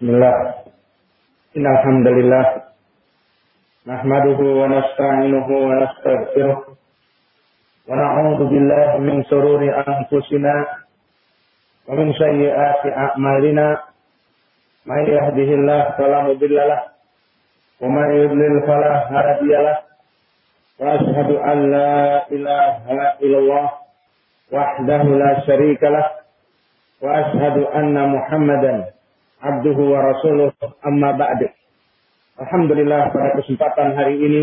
Bismillah. Innalhamdulillah. Nahmaduhu wa nasta'inuhu wa nastaghfiruh. Wa na'udhu min sururi anfusina. Wa min sayyiati a'malina. Man yahdihillah fala mudhillalah. Wa man anna Muhammadan abduhu wa rasuluh amma ba'du. Alhamdulillah pada kesempatan hari ini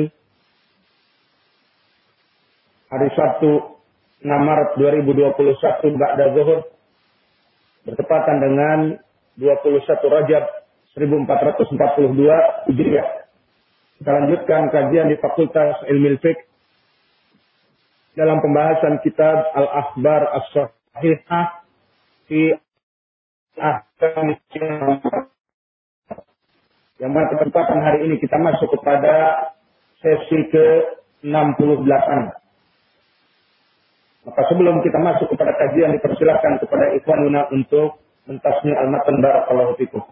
hari Sabtu 6 Maret 2021 Ba'da Zuhur bertepatan dengan 21 Rajab 1442 Hijriah. Kita lanjutkan kajian di Fakultas Ilmu Fiqh dalam pembahasan kitab Al-Akhbar As-Sahihah fi Ahkam yang mana kesempatan hari ini kita masuk kepada sesi ke-68. Maka sebelum kita masuk kepada kajian dipersilakan kepada ikhwanuna untuk mentasmi al-matan barakallahu fikum.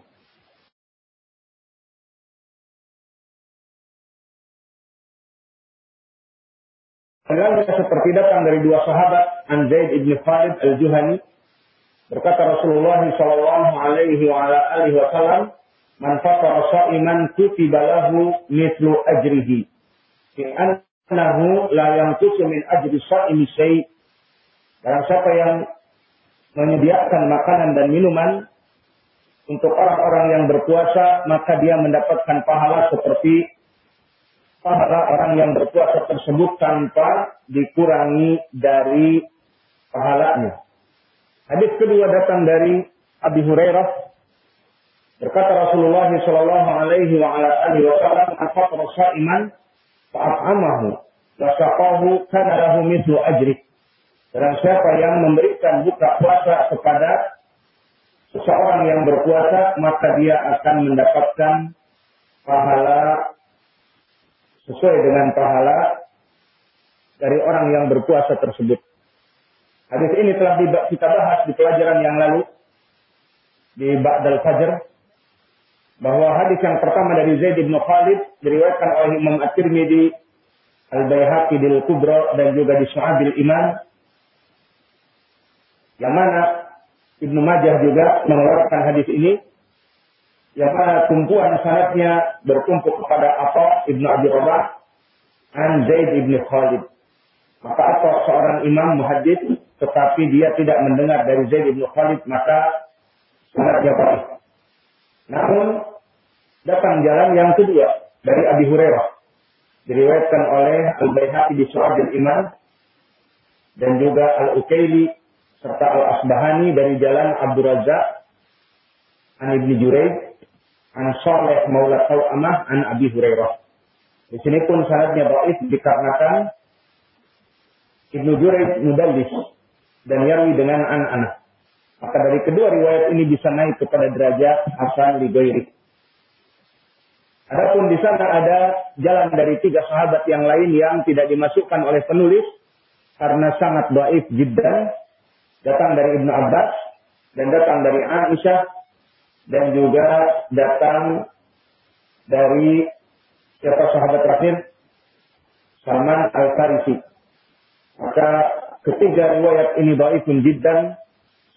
Seperti datang dari dua sahabat, An Zaid ibn Khalid al-Juhani, berkata Rasulullah sallallahu alaihi wa wasallam, "Man fatara sha'iman kutiba lahu mithlu ajrihi." Fi annahu la yanqusu min ajri sha'imi syai'. Barang siapa yang menyediakan makanan dan minuman untuk orang-orang yang berpuasa, maka dia mendapatkan pahala seperti pahala orang yang berpuasa tersebut tanpa dikurangi dari pahalanya. Hadis kedua datang dari Abi Hurairah berkata Rasulullah sallallahu alaihi wa ala alihi wasallam afaqra sha'iman fa'amahu wa saqahu kana lahu mithlu ajri. Dan siapa yang memberikan buka puasa kepada seseorang yang berpuasa, maka dia akan mendapatkan pahala sesuai dengan pahala dari orang yang berpuasa tersebut. Hadis ini telah kita bahas di pelajaran yang lalu di Ba'dal Fajr bahwa hadis yang pertama dari Zaid bin Khalid diriwayatkan oleh Imam At-Tirmidzi, Al-Baihaqi di Al-Kubra dan juga di Su'abil Iman yang mana Ibnu Majah juga mengeluarkan hadis ini yang mana tumpuan sanatnya bertumpuk kepada apa Ibnu Abi Rabah an Zaid ibn Khalid. Maka apa seorang imam muhadis tetapi dia tidak mendengar dari Zaid bin Khalid maka sangatnya baik. Namun datang jalan yang kedua dari Abi Hurairah diriwayatkan oleh Al Baihaqi di Su'ab Iman dan juga Al Ukaili serta Al Asbahani dari jalan Abdul Razak an Ibnu Juraid an Saleh Maula Tau'amah an Abi Hurairah. Di sini pun sanadnya baik dikarenakan Ibnu Juraid mudallis dan yarwi dengan anak-anak. Maka dari kedua riwayat ini bisa naik kepada derajat Hasan li Adapun di sana ada jalan dari tiga sahabat yang lain yang tidak dimasukkan oleh penulis karena sangat baik jiddan. Datang dari Ibnu Abbas dan datang dari Aisyah dan juga datang dari siapa sahabat terakhir Salman Al-Farisi. Maka Ketiga riwayat ini dhaifun jiddan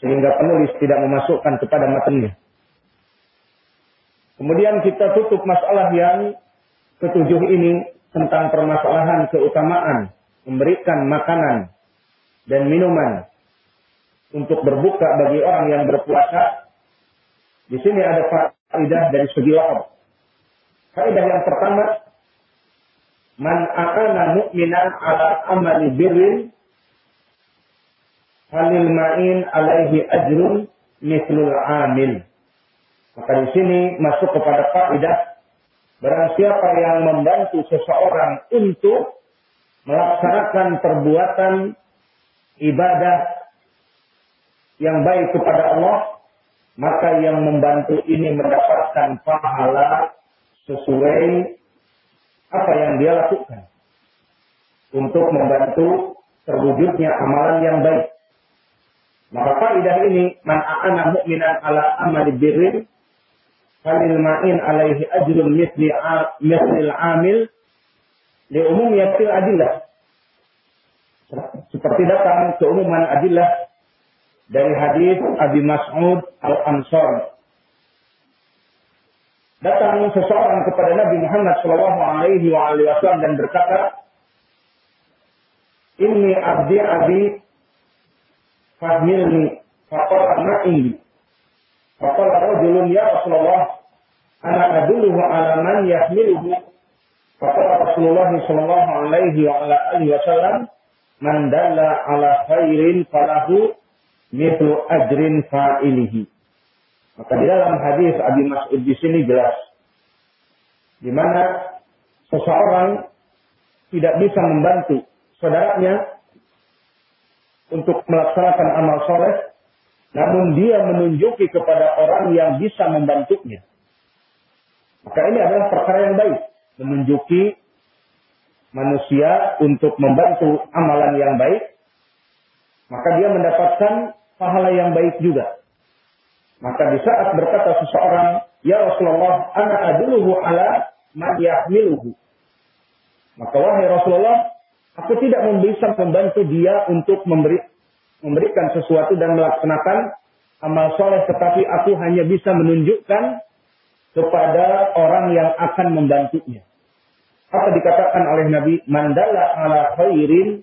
sehingga penulis tidak memasukkan kepada matanya. Kemudian kita tutup masalah yang ketujuh ini tentang permasalahan keutamaan memberikan makanan dan minuman untuk berbuka bagi orang yang berpuasa. Di sini ada faedah dari segi wakaf. Faedah yang pertama, man a'ana mu'minan ala amali birrin halil ma'in alaihi ajrun mislul amil. Maka di sini masuk kepada kaidah barang siapa yang membantu seseorang untuk melaksanakan perbuatan ibadah yang baik kepada Allah, maka yang membantu ini mendapatkan pahala sesuai apa yang dia lakukan untuk membantu terwujudnya amalan yang baik. Maka kaidah ini man a'ana mu'minan ala amali birrin falil ma'in alaihi ajrun misli mislil amil li umum yatil adillah. Seperti datang keumuman adillah dari hadis Abi Mas'ud Al-Ansar. Datang seseorang kepada Nabi Muhammad Shallallahu Alaihi Wasallam dan berkata, Ini abdi abi fahmilni faqala ini. Faqala rajulun ya Rasulullah ana adulluhu ala man yahmiluhu. Faqala Rasulullah sallallahu alaihi wa ala alihi wasallam man dalla ala khairin falahu mithlu ajrin fa'ilihi. Maka di dalam hadis Abi Mas'ud di sini jelas di mana seseorang tidak bisa membantu saudaranya untuk melaksanakan amal soleh, namun dia menunjuki kepada orang yang bisa membantunya. Maka ini adalah perkara yang baik, menunjuki manusia untuk membantu amalan yang baik, maka dia mendapatkan pahala yang baik juga. Maka di saat berkata seseorang, Ya Rasulullah, ana aduluhu ala man yahmiluhu. Maka wahai Rasulullah, aku tidak bisa membantu dia untuk memberi memberikan sesuatu dan melaksanakan amal soleh, tetapi aku hanya bisa menunjukkan kepada orang yang akan membantunya. Apa dikatakan oleh Nabi? Mandala ala khairin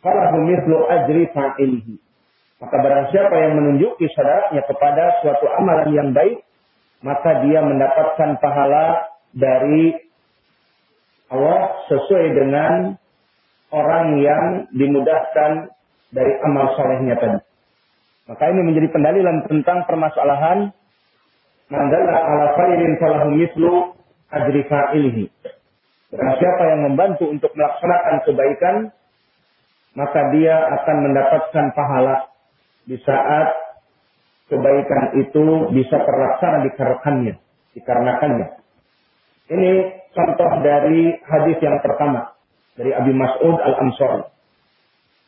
falahu mislu ajri fa'ilihi. Maka barang siapa yang menunjuki saudaranya kepada suatu amalan yang baik, maka dia mendapatkan pahala dari Allah sesuai dengan orang yang dimudahkan dari amal solehnya tadi. Maka ini menjadi pendalilan tentang permasalahan mandala ala khairin falahu mislu ajri fa'ilihi. Dan siapa yang membantu untuk melaksanakan kebaikan, maka dia akan mendapatkan pahala di saat kebaikan itu bisa terlaksana dikarenakannya, dikarenakannya. Ini contoh dari hadis yang pertama dari Abi Mas'ud Al-Ansari.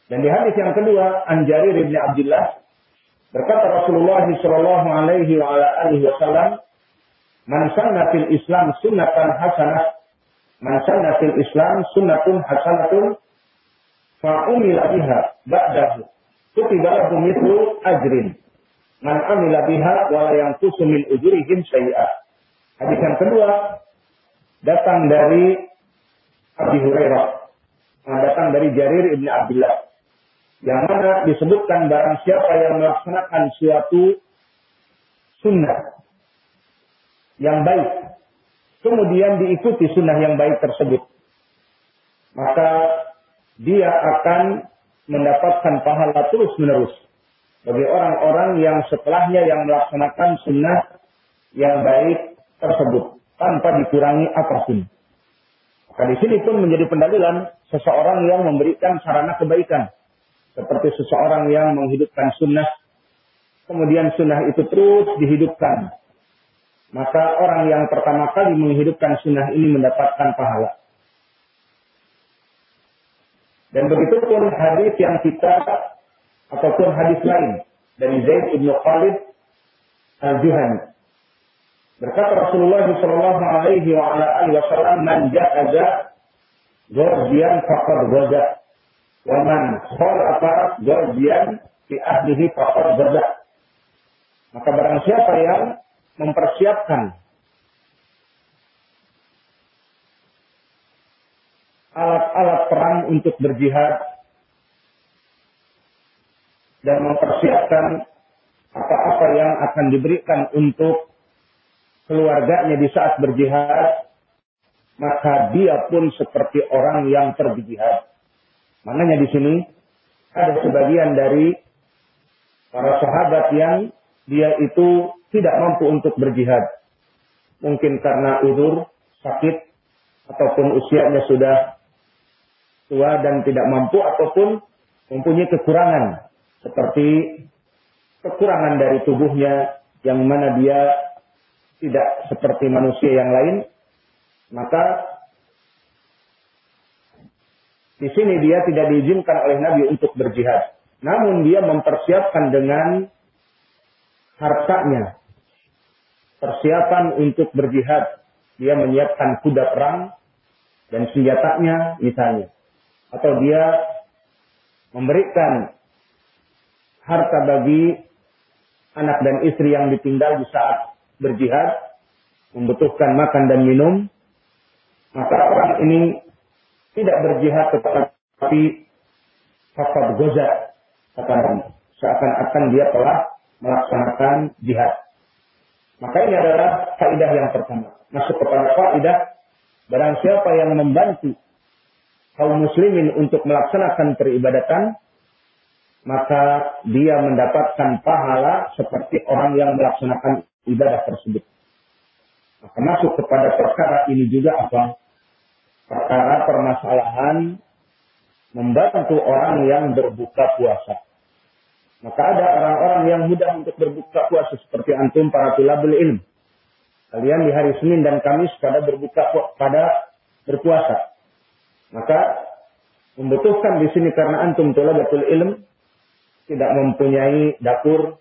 Dan di hadis yang kedua, Anjari bin Abdullah berkata Rasulullah sallallahu alaihi wasallam Man fil Islam sunnatan hasanah. Man sanna fil Islam sunnatun hasanatun. Fa umila biha ba'dahu. Kutiba lahu mithlu ajrin. Man amila biha wa la yanqusu min ujurihim syai'ah. Hadis yang kedua datang dari Abi Hurairah. Nah, datang dari Jarir ibn Abdullah. Yang mana disebutkan barang siapa yang melaksanakan suatu sunnah yang baik. Kemudian diikuti sunnah yang baik tersebut. Maka dia akan mendapatkan pahala terus menerus. Bagi orang-orang yang setelahnya yang melaksanakan sunnah yang baik tersebut. Tanpa dikurangi apa pun. Maka di sini pun menjadi pendalilan seseorang yang memberikan sarana kebaikan. Seperti seseorang yang menghidupkan sunnah. Kemudian sunnah itu terus dihidupkan maka orang yang pertama kali menghidupkan sunnah ini mendapatkan pahala. Dan begitu pun hadis yang kita ataupun hadis lain dari Zaid bin Khalid al-Juhani. Berkata Rasulullah sallallahu alaihi wasallam man ja'aza ghorbian faqad ghaza wa man khalafa ghorbian fi ahlihi faqad ghaza. Maka barang siapa yang mempersiapkan alat-alat perang untuk berjihad dan mempersiapkan apa-apa yang akan diberikan untuk keluarganya di saat berjihad, maka dia pun seperti orang yang berjihad. Maknanya di sini ada sebagian dari para sahabat yang dia itu tidak mampu untuk berjihad. Mungkin karena udur, sakit, ataupun usianya sudah tua dan tidak mampu, ataupun mempunyai kekurangan. Seperti kekurangan dari tubuhnya yang mana dia tidak seperti manusia yang lain. Maka di sini dia tidak diizinkan oleh Nabi untuk berjihad. Namun dia mempersiapkan dengan hartanya persiapan untuk berjihad. Dia menyiapkan kuda perang dan senjatanya misalnya. Atau dia memberikan harta bagi anak dan istri yang ditinggal di saat berjihad, membutuhkan makan dan minum, maka orang ini tidak berjihad tetapi fakad goza, kata Seakan-akan dia telah melaksanakan jihad. Maka ini adalah kaidah yang pertama. Masuk kepada kaidah barang siapa yang membantu kaum muslimin untuk melaksanakan peribadatan maka dia mendapatkan pahala seperti orang yang melaksanakan ibadah tersebut. Maka masuk kepada perkara ini juga apa? Perkara permasalahan membantu orang yang berbuka puasa. Maka ada orang-orang yang mudah untuk berbuka puasa seperti antum para tulabul ilm. Kalian di hari Senin dan Kamis pada berbuka pada berpuasa. Maka membutuhkan di sini karena antum tulabul ilm tidak mempunyai dapur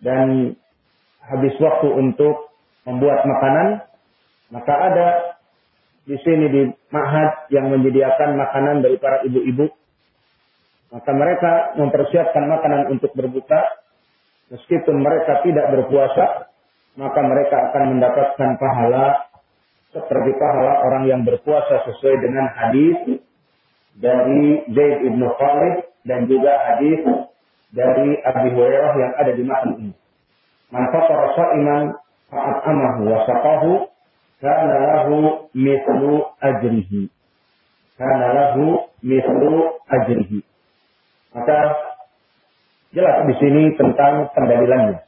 dan habis waktu untuk membuat makanan, maka ada di sini di Ma'had yang menyediakan makanan dari para ibu-ibu. Maka mereka mempersiapkan makanan untuk berbuka. Meskipun mereka tidak berpuasa, maka mereka akan mendapatkan pahala seperti pahala orang yang berpuasa sesuai dengan hadis dari Zaid ibn Khalid dan juga hadis dari Abi Hurairah yang ada di matan ini. Man fatara sha'iman fa'at amahu wa saqahu kana lahu mithlu ajrihi. Kana lahu mithlu ajrihi. Maka jelas di sini tentang pendalilannya.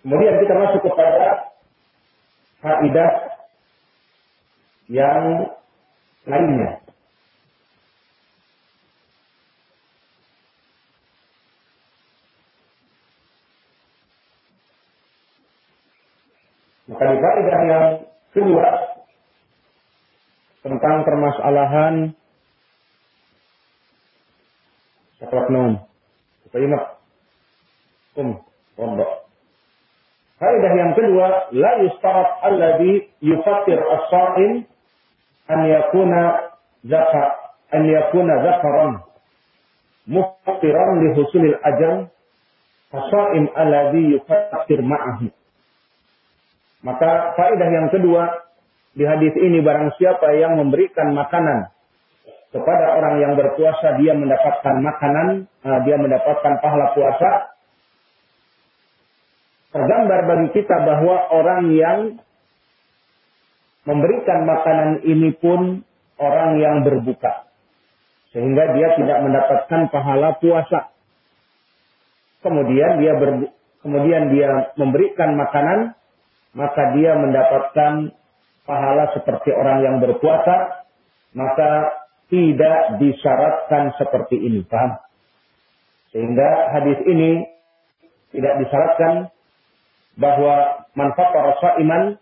Kemudian kita masuk kepada kaidah yang lainnya. Di kaidah yang kedua tentang permasalahan salat naum. Kita ingat um pondok. Kaidah yang kedua, la yustarat alladhi yufattir as-sa'im an yakuna zaka an yakuna zakaran muftiran li husulil ajal as-sa'im alladhi yufattir ma'ahu. Maka faedah yang kedua di hadis ini barang siapa yang memberikan makanan kepada orang yang berpuasa dia mendapatkan makanan, uh, dia mendapatkan pahala puasa. Tergambar bagi kita bahwa orang yang memberikan makanan ini pun orang yang berbuka. Sehingga dia tidak mendapatkan pahala puasa. Kemudian dia ber, kemudian dia memberikan makanan maka dia mendapatkan pahala seperti orang yang berpuasa, maka tidak disyaratkan seperti ini. Paham? Sehingga hadis ini tidak disyaratkan bahwa manfaat rasa iman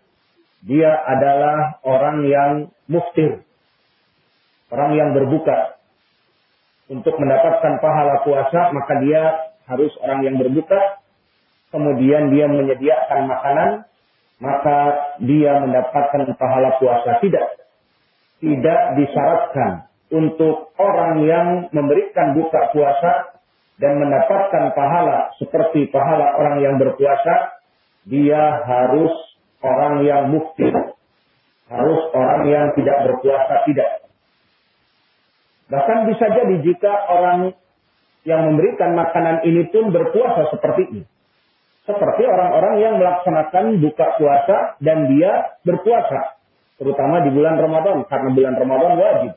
dia adalah orang yang muftir. Orang yang berbuka. Untuk mendapatkan pahala puasa, maka dia harus orang yang berbuka. Kemudian dia menyediakan makanan maka dia mendapatkan pahala puasa. Tidak. Tidak disyaratkan untuk orang yang memberikan buka puasa dan mendapatkan pahala seperti pahala orang yang berpuasa, dia harus orang yang mufti. Harus orang yang tidak berpuasa, tidak. Bahkan bisa jadi jika orang yang memberikan makanan ini pun berpuasa seperti ini seperti orang-orang yang melaksanakan buka puasa dan dia berpuasa, terutama di bulan Ramadan karena bulan Ramadan wajib.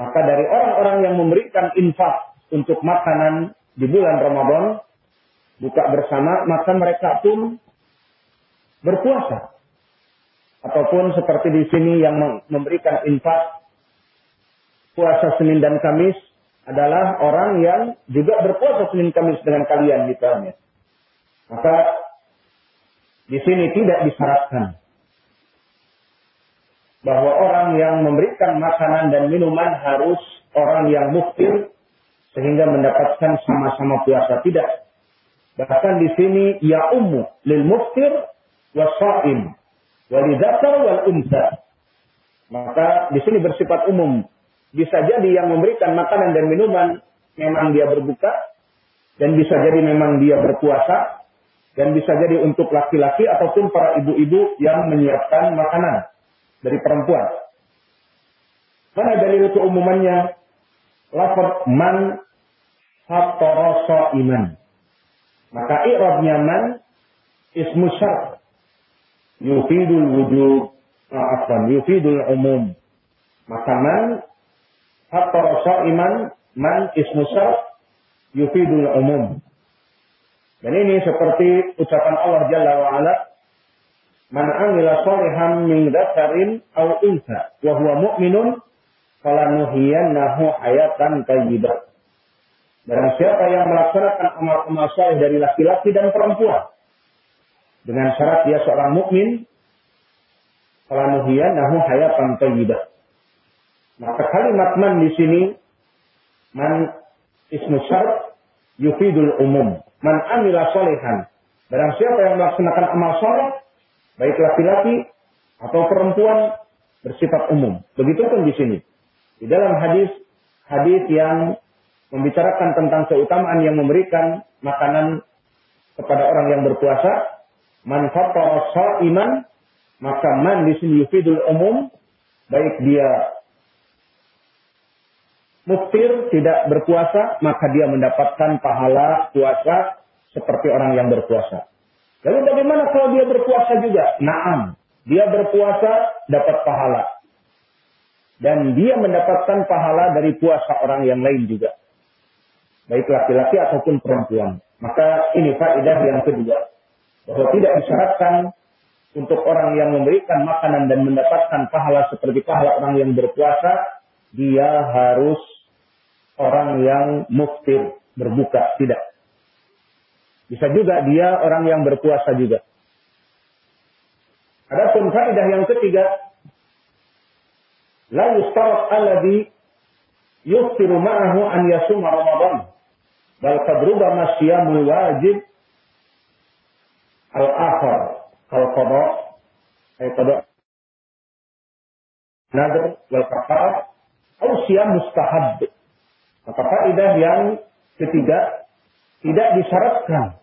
Maka dari orang-orang yang memberikan infak untuk makanan di bulan Ramadan buka bersama, maka mereka pun berpuasa. Ataupun seperti di sini yang memberikan infak puasa Senin dan Kamis adalah orang yang juga berpuasa Senin Kamis dengan kalian misalnya. Maka di sini tidak disyaratkan bahwa orang yang memberikan makanan dan minuman harus orang yang muftir sehingga mendapatkan sama-sama puasa tidak. Bahkan di sini ya ummu lil muftir wasaim walidakar wal unsa. Maka di sini bersifat umum. Bisa jadi yang memberikan makanan dan minuman memang dia berbuka dan bisa jadi memang dia berpuasa dan bisa jadi untuk laki-laki ataupun para ibu-ibu yang menyiapkan makanan dari perempuan. Mana dalil keumumannya? Lafaz man fatoroso iman. Maka i'rabnya man ismu syar. Yufidul wujud. Maafkan, yufidul umum. Maka man fatoroso iman. Man ismu syar. Yufidul umum. Dan ini seperti ucapan Allah Jalla wa'ala. Man amila solihan min dzakarin aw unsa wa huwa mu'minun falanuhiyannahu hayatan thayyibah. Barang siapa yang melaksanakan amal-amal saleh dari laki-laki dan perempuan dengan syarat dia seorang mukmin, falanuhiyannahu hayatan thayyibah. Maka kalimat man di sini man ismu syarat yufidul umum. Man amila solehan. Barang siapa yang melaksanakan amal soleh, baik laki-laki atau perempuan, bersifat umum. Begitupun di sini. Di dalam hadis hadis yang membicarakan tentang keutamaan yang memberikan makanan kepada orang yang berpuasa, man fatara iman, maka man di sini yufidul umum, baik dia muftir tidak berpuasa, maka dia mendapatkan pahala puasa seperti orang yang berpuasa. Lalu bagaimana kalau dia berpuasa juga? Naam, dia berpuasa dapat pahala. Dan dia mendapatkan pahala dari puasa orang yang lain juga. Baik laki-laki ataupun perempuan. Maka ini faedah yang kedua. Bahwa tidak disyaratkan untuk orang yang memberikan makanan dan mendapatkan pahala seperti pahala orang yang berpuasa, dia harus orang yang muftir, berbuka. Tidak. Bisa juga dia orang yang berpuasa juga. Adapun faedah yang ketiga, la yustarat alladhi yuftiru ma'ahu an yasuma Ramadan. Bal qad rubama wajib al-akhar kal qada ay qada nadr wal kafar atau siyam mustahab. Maka faedah yang ketiga tidak disyaratkan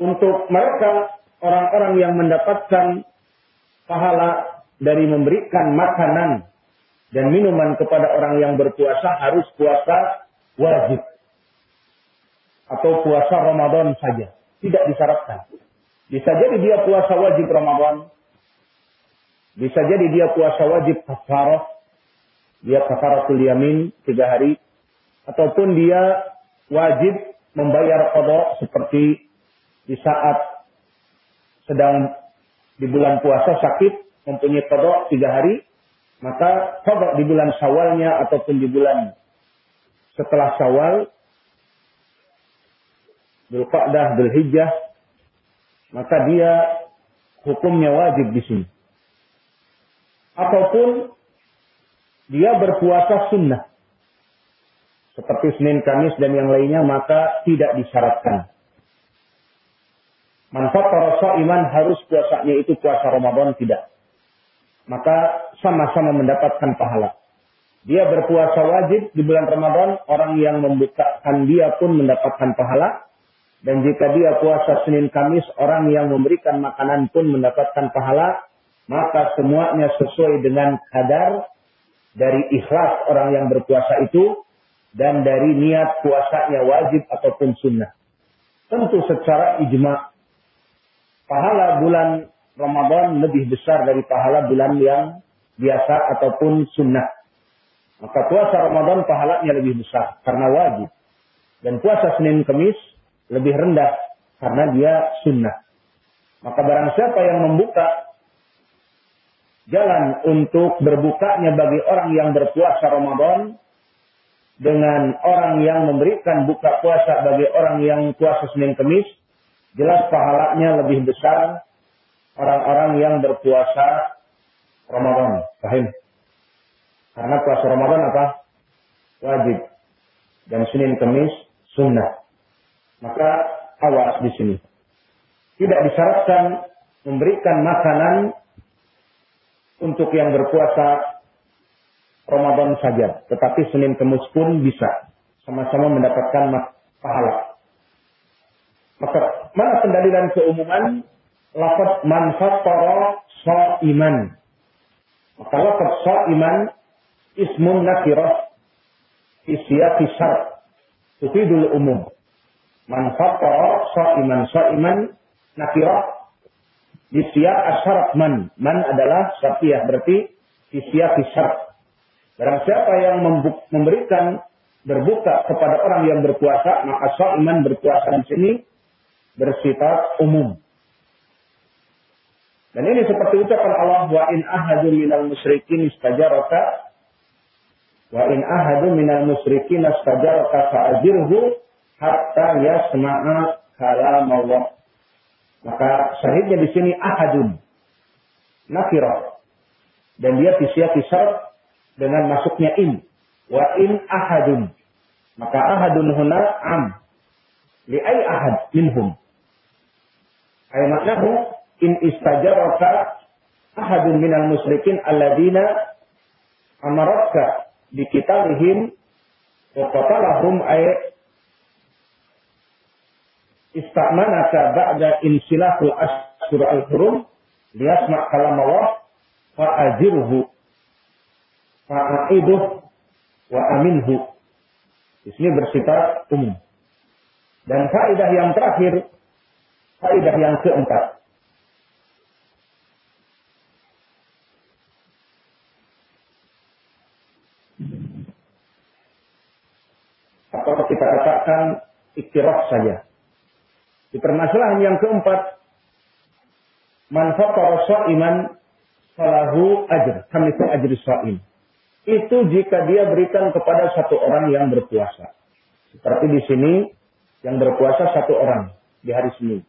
untuk mereka orang-orang yang mendapatkan pahala dari memberikan makanan dan minuman kepada orang yang berpuasa harus puasa wajib atau puasa Ramadan saja. Tidak disyaratkan. Bisa jadi dia puasa wajib Ramadan. Bisa jadi dia puasa wajib kafarah. Dia kafaratul yamin tiga hari. Ataupun dia wajib membayar kodok seperti di saat sedang di bulan puasa sakit mempunyai kodok tiga hari, maka kodok di bulan syawalnya ataupun di bulan setelah syawal, Dzulqa'dah, Dzulhijjah, maka dia hukumnya wajib di sini. Ataupun dia berpuasa sunnah seperti Senin, Kamis dan yang lainnya maka tidak disyaratkan. Manfaat para iman harus puasanya itu puasa Ramadan tidak. Maka sama-sama mendapatkan pahala. Dia berpuasa wajib di bulan Ramadan, orang yang membukakan dia pun mendapatkan pahala. Dan jika dia puasa Senin Kamis, orang yang memberikan makanan pun mendapatkan pahala. Maka semuanya sesuai dengan kadar dari ikhlas orang yang berpuasa itu dan dari niat puasanya wajib ataupun sunnah. Tentu secara ijma pahala bulan Ramadan lebih besar dari pahala bulan yang biasa ataupun sunnah. Maka puasa Ramadan pahalanya lebih besar karena wajib. Dan puasa Senin Kemis lebih rendah karena dia sunnah. Maka barang siapa yang membuka jalan untuk berbukanya bagi orang yang berpuasa Ramadan, dengan orang yang memberikan buka puasa bagi orang yang puasa Senin Kemis, jelas pahalanya lebih besar orang-orang yang berpuasa Ramadan. Karena puasa Ramadan apa? Wajib. Dan Senin Kemis sunnah. Maka awas di sini. Tidak disyaratkan memberikan makanan untuk yang berpuasa Ramadan saja, tetapi Senin Kemis pun bisa sama-sama mendapatkan pahala. Maka mana pendalilan keumuman lafaz man fattara iman. Maka lafaz iman ismun nakirah isya syarat tufidul umum. Man fattara iman iman nakirah isya asyarat man. Man adalah syartiyah berarti isya syarat. Barang siapa yang memberikan berbuka kepada orang yang berpuasa, maka iman berpuasa di sini bersifat umum. Dan ini seperti ucapan Allah wa in ahadu minal musyrikin istajaraka wa in ahadu minal musyrikin istajaraka fa'ajirhu hatta yasma'a kalam Allah. Maka syahidnya di sini ahadun. Nakirah. Dan dia fisya fisar dengan masuknya in. Wa in ahadun. Maka ahadun huna am. Li ay ahad minhum. Ay maknahu in istajaraka ahadun minal musyrikin alladina amaraka bikitalihim wa qatalahum ay istamanaka ba'da insilahul ashur al-hurum liyasma' kalam Allah fa'ajirhu fa'aiduh wa aminhu. Di sini bersifat umum. Dan faedah yang terakhir, faedah yang keempat. Atau kita katakan iktiraf saja. Di permasalahan yang keempat, manfaat iman falahu ajr. Kami itu ajri sa'im itu jika dia berikan kepada satu orang yang berpuasa. Seperti di sini, yang berpuasa satu orang di hari Senin.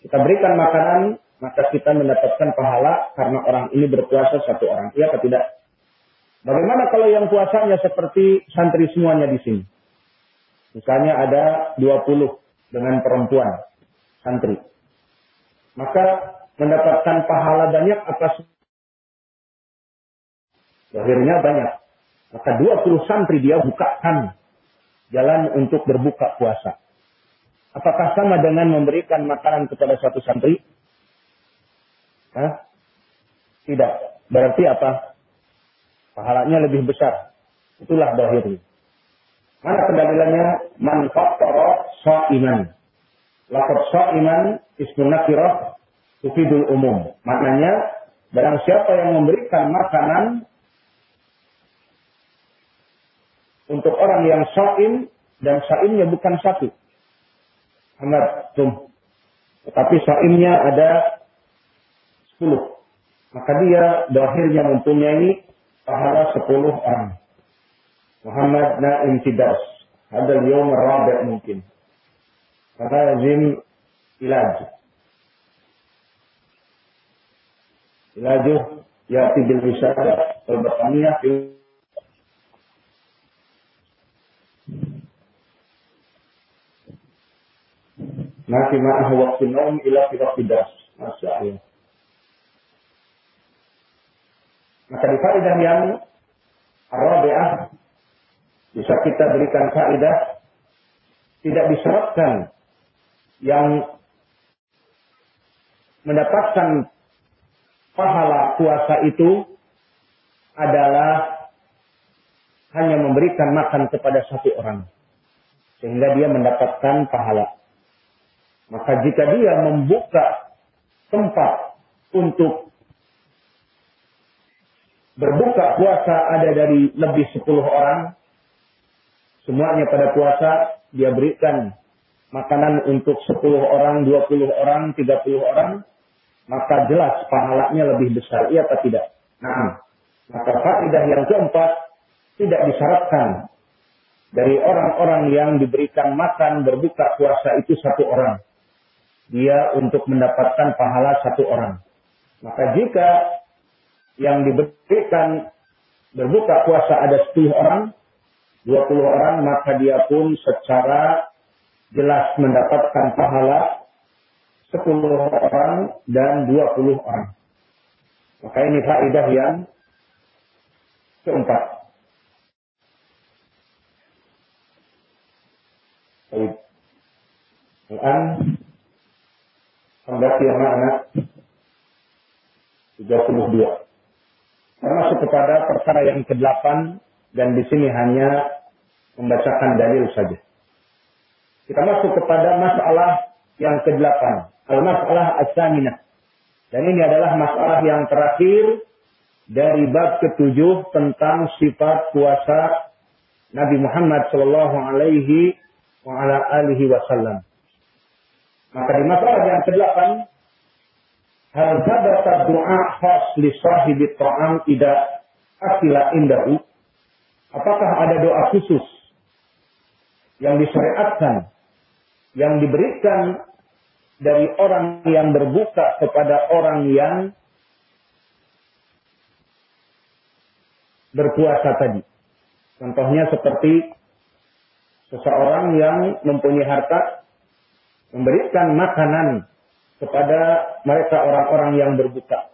Kita berikan makanan, maka kita mendapatkan pahala karena orang ini berpuasa satu orang. Iya atau tidak? Bagaimana kalau yang puasanya seperti santri semuanya di sini? Misalnya ada 20 dengan perempuan santri. Maka mendapatkan pahala banyak atas Akhirnya banyak. Maka 20 santri dia bukakan jalan untuk berbuka puasa. Apakah sama dengan memberikan makanan kepada satu santri? Hah? Tidak. Berarti apa? Pahalanya lebih besar. Itulah bahirnya. Mana pendalilannya? Man fattara sa'iman. Lafaz sa'iman ismun nakirah tufidul umum. Maknanya, barang siapa yang memberikan makanan untuk orang yang saim dan saimnya bukan satu. Ahmad, tum. Tetapi saimnya ada sepuluh. Maka dia dohirnya mempunyai pahala sepuluh orang. Muhammad Naim Fidas. Ada yom rabi' mungkin. Karena Zim ilaj. Ilajuh ya'ti bil wisada. Al-Bataniyah Masih ma'ah waktu naum ila tidak Masya Allah. Maka di faidah yang Arabiah bisa kita berikan faidah tidak disyaratkan yang mendapatkan pahala puasa itu adalah hanya memberikan makan kepada satu orang sehingga dia mendapatkan pahala. Maka jika dia membuka tempat untuk berbuka puasa ada dari lebih 10 orang, semuanya pada puasa, dia berikan makanan untuk 10 orang, 20 orang, 30 orang, maka jelas pahalanya lebih besar. Iya atau tidak? Nah, maka faedah yang keempat tidak disyaratkan dari orang-orang yang diberikan makan berbuka puasa itu satu orang dia untuk mendapatkan pahala satu orang. Maka jika yang diberikan berbuka puasa ada 10 orang, 20 orang, maka dia pun secara jelas mendapatkan pahala 10 orang dan 20 orang. Maka ini faedah yang keempat. Baik. Al-an Sampai yang mana 32. Termasuk kepada perkara yang ke-8 dan di sini hanya membacakan dalil saja. Kita masuk kepada masalah yang ke-8. Al-masalah as-saminah. Dan ini adalah masalah yang terakhir dari bab ketujuh tentang sifat puasa Nabi Muhammad Shallallahu Alaihi Wasallam. Maka di masalah yang ke-8 hal sabata doa khas li sahibi ta'am tidak akila indahu apakah ada doa khusus yang disyariatkan yang diberikan dari orang yang berbuka kepada orang yang berpuasa tadi. Contohnya seperti seseorang yang mempunyai harta memberikan makanan kepada mereka orang-orang yang berbuka.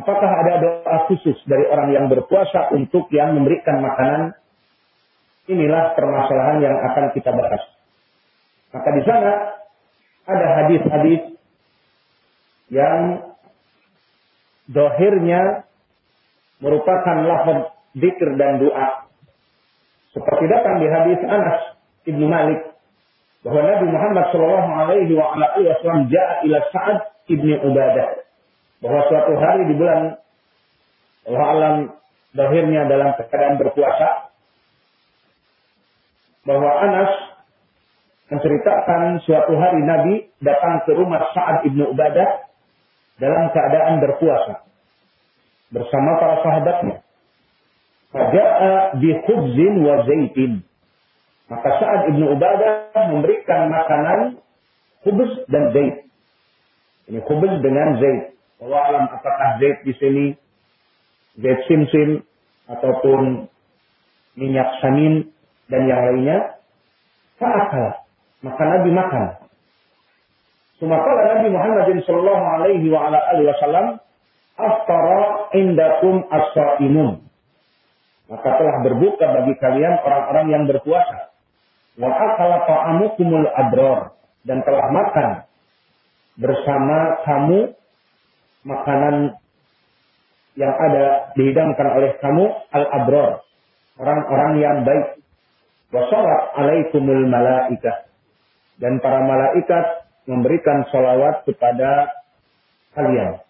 Apakah ada doa khusus dari orang yang berpuasa untuk yang memberikan makanan? Inilah permasalahan yang akan kita bahas. Maka di sana ada hadis-hadis yang dohirnya merupakan lafaz zikr dan doa. Seperti datang di hadis Anas ibnu Malik bahwa Nabi Muhammad Shallallahu Alaihi Wasallam jaa ila Sa'ad ibni Ubadah bahwa suatu hari di bulan Allah alam dohirnya dalam keadaan berpuasa bahwa Anas menceritakan suatu hari Nabi datang ke rumah Sa'ad ibnu Ubadah dalam keadaan berpuasa bersama para sahabatnya. Faja'a bi wa zaitin. Maka Sa'ad ibnu Ubadah memberikan makanan khubz dan zait. Ini khubz dengan zait. Allah alam apakah zait di sini zait simsim ataupun minyak samin dan yang lainnya. Fa'akal maka Nabi makan. Sumakala Nabi Muhammad sallallahu alaihi wa ala alihi wasallam aftara indakum as-saimun. Maka telah berbuka bagi kalian orang-orang yang berpuasa. Wa akala ta'amukumul abrar dan telah makan bersama kamu makanan yang ada dihidangkan oleh kamu al-abrar, orang-orang yang baik. Wa alaikumul malaikah dan para malaikat memberikan sholawat kepada kalian.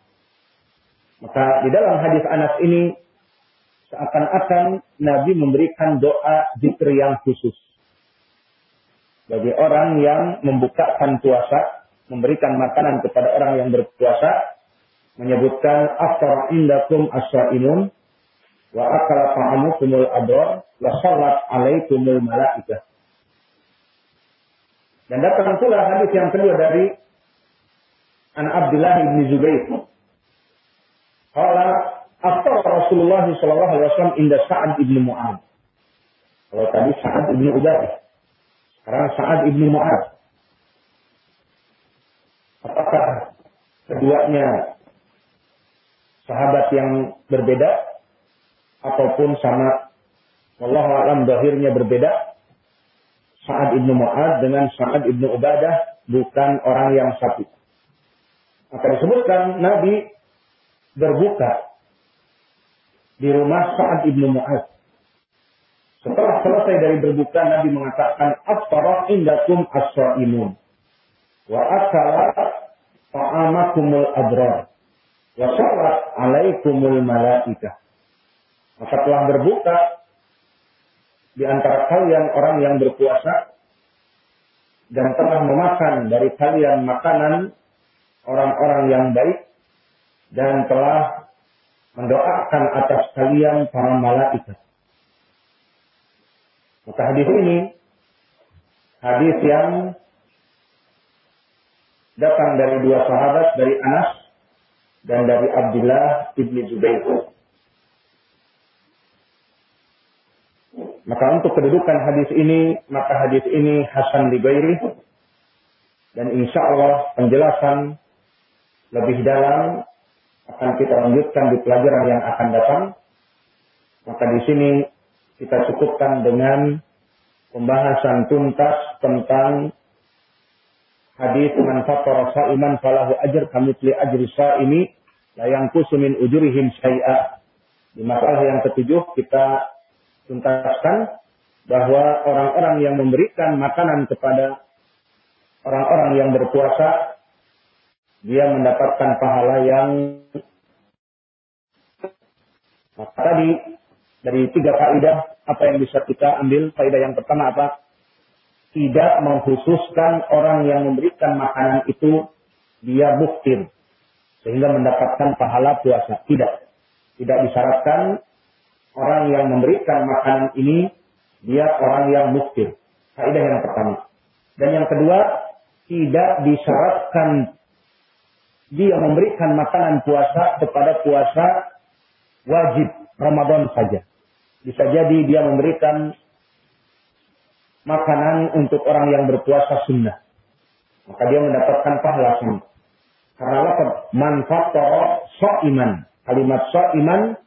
Maka di dalam hadis Anas ini seakan-akan Nabi memberikan doa zikir yang khusus. Bagi orang yang membukakan puasa, memberikan makanan kepada orang yang berpuasa, menyebutkan aftar indakum as-saimun wa akala ta'amukumul abrar wa salat alaikumul malaikah. Dan datang pula hadis yang kedua dari An Abdullah bin Zubair. Kala aftar Rasulullah sallallahu alaihi wasallam inda Sa'ad ibn Mu'ad. Kalau tadi Sa'ad ibn Ubadah. Sekarang Sa'ad ibn Mu'ad. Apakah keduanya sahabat yang berbeda ataupun sama Allah alam zahirnya berbeda Sa'ad ibnu Mu'ad dengan Sa'ad ibnu Ubadah bukan orang yang satu. Maka disebutkan Nabi berbuka di rumah Sa'ad ibnu Mu'ad. Setelah selesai dari berbuka, Nabi mengatakan, Aftara indakum as-sa'imun. Wa akala ta'amakumul abrar. Wa salat alaikumul malaikah. Maka telah berbuka, di antara kalian orang yang berpuasa dan telah memakan dari kalian makanan orang-orang yang baik dan telah mendoakan atas kalian para malaikat. Maka hadis ini hadis yang datang dari dua sahabat dari Anas dan dari Abdullah ibni Zubair. Maka untuk kedudukan hadis ini, maka hadis ini Hasan Libairi. Dan insya Allah penjelasan lebih dalam akan kita lanjutkan di pelajaran yang akan datang. Maka di sini kita cukupkan dengan pembahasan tuntas tentang hadis man fatara sa'iman falahu ajr kamitsli ajri sa'imi la yanqusu min ujurihim syai'a. Di masalah yang ketujuh kita tuntaskan bahwa orang-orang yang memberikan makanan kepada orang-orang yang berpuasa dia mendapatkan pahala yang maka tadi dari tiga kaidah apa yang bisa kita ambil? Kaidah yang pertama apa? Tidak mengkhususkan orang yang memberikan makanan itu dia bukti sehingga mendapatkan pahala puasa. Tidak. Tidak disyaratkan orang yang memberikan makanan ini dia orang yang muftir. Kaidah yang pertama. Dan yang kedua, tidak disyaratkan dia memberikan makanan puasa kepada puasa wajib Ramadan saja. Bisa jadi dia memberikan makanan untuk orang yang berpuasa sunnah. Maka dia mendapatkan pahala sunnah. Karena manfaat so iman. Kalimat so iman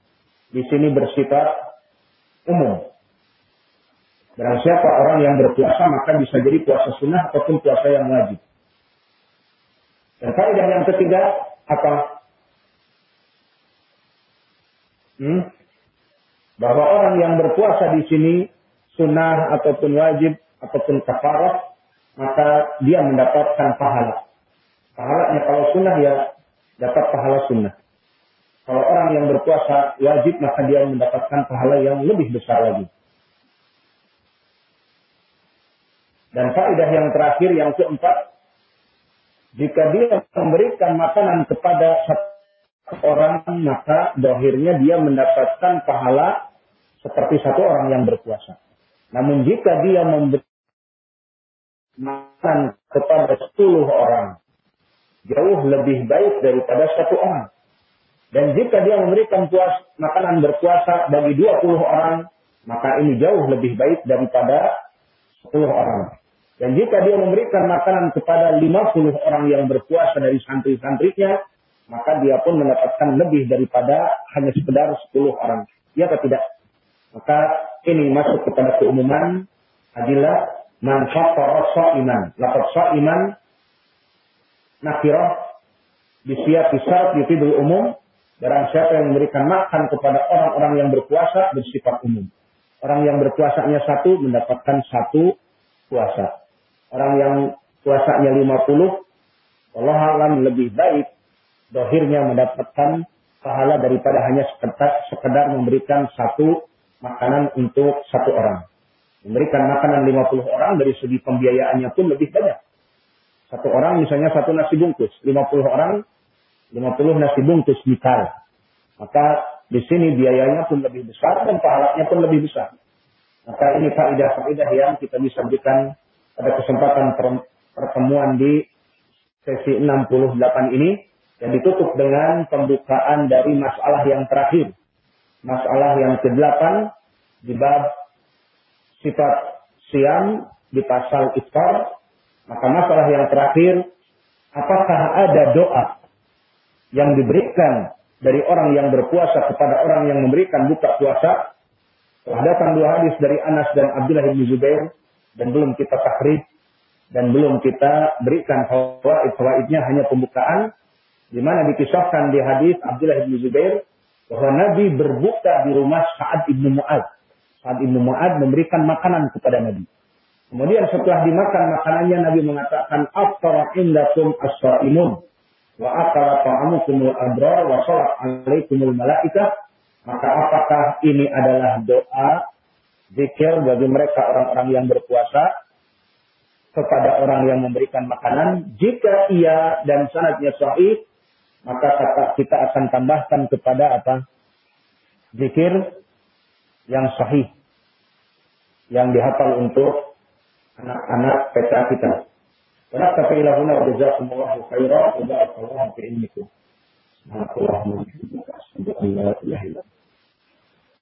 di sini bersifat umum. Dan siapa orang yang berpuasa maka bisa jadi puasa sunnah ataupun puasa yang wajib. Dan kaidah yang ketiga apa? Hmm? Bahwa orang yang berpuasa di sini sunnah ataupun wajib ataupun kafarah maka dia mendapatkan pahala. Pahalanya kalau sunnah ya dapat pahala sunnah. Kalau orang yang berpuasa wajib maka dia mendapatkan pahala yang lebih besar lagi. Dan faedah yang terakhir yang keempat, jika dia memberikan makanan kepada satu orang maka dohirnya dia mendapatkan pahala seperti satu orang yang berpuasa. Namun jika dia memberi makanan kepada sepuluh orang, jauh lebih baik daripada satu orang. Dan jika dia memberikan puas, makanan berpuasa bagi 20 orang, maka ini jauh lebih baik daripada 10 orang. Dan jika dia memberikan makanan kepada 50 orang yang berpuasa dari santri-santrinya, maka dia pun mendapatkan lebih daripada hanya sekedar 10 orang. Ya atau tidak? Maka ini masuk kepada keumuman adalah manfaat iman. Lafaz iman nakirah syarat yufidul umum Barang siapa yang memberikan makan kepada orang-orang yang berpuasa bersifat umum. Orang yang berpuasanya satu mendapatkan satu puasa. Orang yang puasanya 50, Allah alam lebih baik dohirnya mendapatkan pahala daripada hanya sekedar, sekedar memberikan satu makanan untuk satu orang. Memberikan makanan 50 orang dari segi pembiayaannya pun lebih banyak. Satu orang misalnya satu nasi bungkus, 50 orang 50 nasi bungkus misal. Maka di sini biayanya pun lebih besar dan pahalanya pun lebih besar. Maka ini faedah-faedah yang kita bisa berikan pada kesempatan pertemuan di sesi 68 ini yang ditutup dengan pembukaan dari masalah yang terakhir. Masalah yang ke-8 di bab sifat siam di pasal iftar. Maka masalah yang terakhir, apakah ada doa yang diberikan dari orang yang berpuasa kepada orang yang memberikan buka puasa. Datang dua hadis dari Anas dan Abdullah bin Zubair dan belum kita takrib dan belum kita berikan fawaid fawaidnya hanya pembukaan di mana dikisahkan di hadis Abdullah bin Zubair bahwa Nabi berbuka di rumah Sa'ad ibnu Mu'ad. Sa'ad ibnu Mu'ad memberikan makanan kepada Nabi. Kemudian setelah dimakan makanannya Nabi mengatakan aftara indakum as-saimun wa akala ta'amukumul abrar wa salat alaikumul malaikah. Maka apakah ini adalah doa zikir bagi mereka orang-orang yang berpuasa kepada orang yang memberikan makanan? Jika ia dan sanadnya sahih maka kita akan tambahkan kepada apa? Zikir yang sahih yang dihafal untuk anak-anak PTA kita. ونكتفي إلى هنا وجزاكم الله خيرا وبارك الله في علمكم. سبحانك اللهم وبحمدك أشهد أن لا إله إلا أنت.